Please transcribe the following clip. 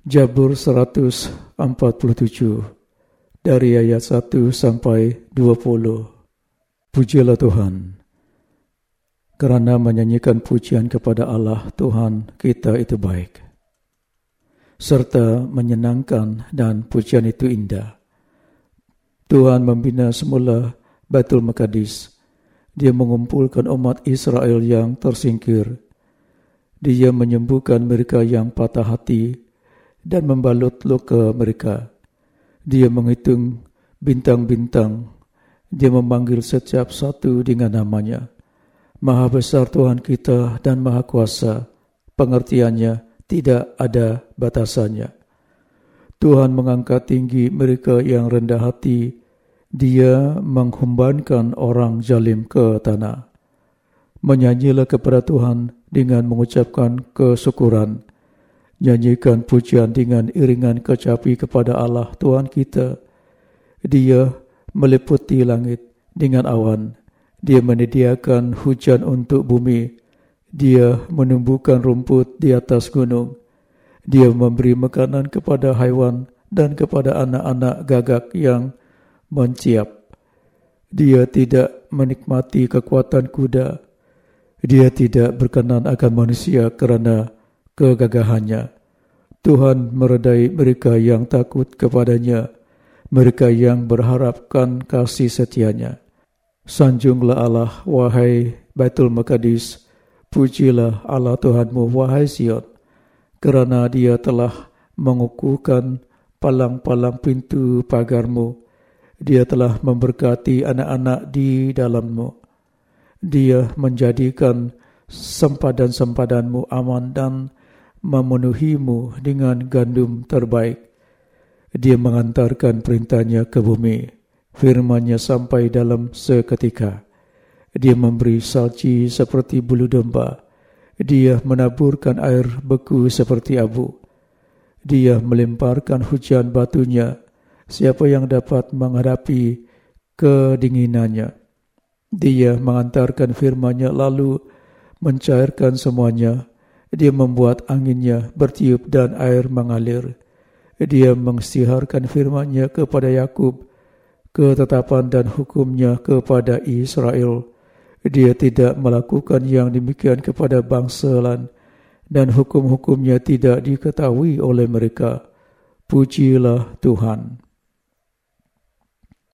Jabur 147 dari ayat 1 sampai 20. Pujilah Tuhan. Kerana menyanyikan pujian kepada Allah Tuhan kita itu baik. Serta menyenangkan dan pujian itu indah. Tuhan membina semula Baitul Maqdis. Dia mengumpulkan umat Israel yang tersingkir. Dia menyembuhkan mereka yang patah hati dan membalut luka mereka. Dia menghitung bintang-bintang. Dia memanggil setiap satu dengan namanya. Maha besar Tuhan kita dan maha kuasa. Pengertiannya tidak ada batasannya. Tuhan mengangkat tinggi mereka yang rendah hati. Dia menghumbankan orang jalim ke tanah. Menyanyilah kepada Tuhan dengan mengucapkan kesyukuran nyanyikan pujian dengan iringan kecapi kepada Allah Tuhan kita. Dia meliputi langit dengan awan. Dia menyediakan hujan untuk bumi. Dia menumbuhkan rumput di atas gunung. Dia memberi makanan kepada haiwan dan kepada anak-anak gagak yang menciap. Dia tidak menikmati kekuatan kuda. Dia tidak berkenan akan manusia kerana kegagahannya. Tuhan meredai mereka yang takut kepadanya, mereka yang berharapkan kasih setianya. Sanjunglah Allah, wahai Baitul Maqdis, pujilah Allah Tuhanmu, wahai Sion, kerana dia telah mengukuhkan palang-palang pintu pagarmu. Dia telah memberkati anak-anak di dalammu. Dia menjadikan sempadan-sempadanmu aman dan memenuhimu dengan gandum terbaik. Dia mengantarkan perintahnya ke bumi, firmannya sampai dalam seketika. Dia memberi salji seperti bulu domba. Dia menaburkan air beku seperti abu. Dia melemparkan hujan batunya. Siapa yang dapat menghadapi kedinginannya? Dia mengantarkan firmannya lalu mencairkan semuanya dia membuat anginnya bertiup dan air mengalir. Dia mengisytiharkan firmannya kepada Yakub, ketetapan dan hukumnya kepada Israel. Dia tidak melakukan yang demikian kepada bangsa lain dan hukum-hukumnya tidak diketahui oleh mereka. Pujilah Tuhan.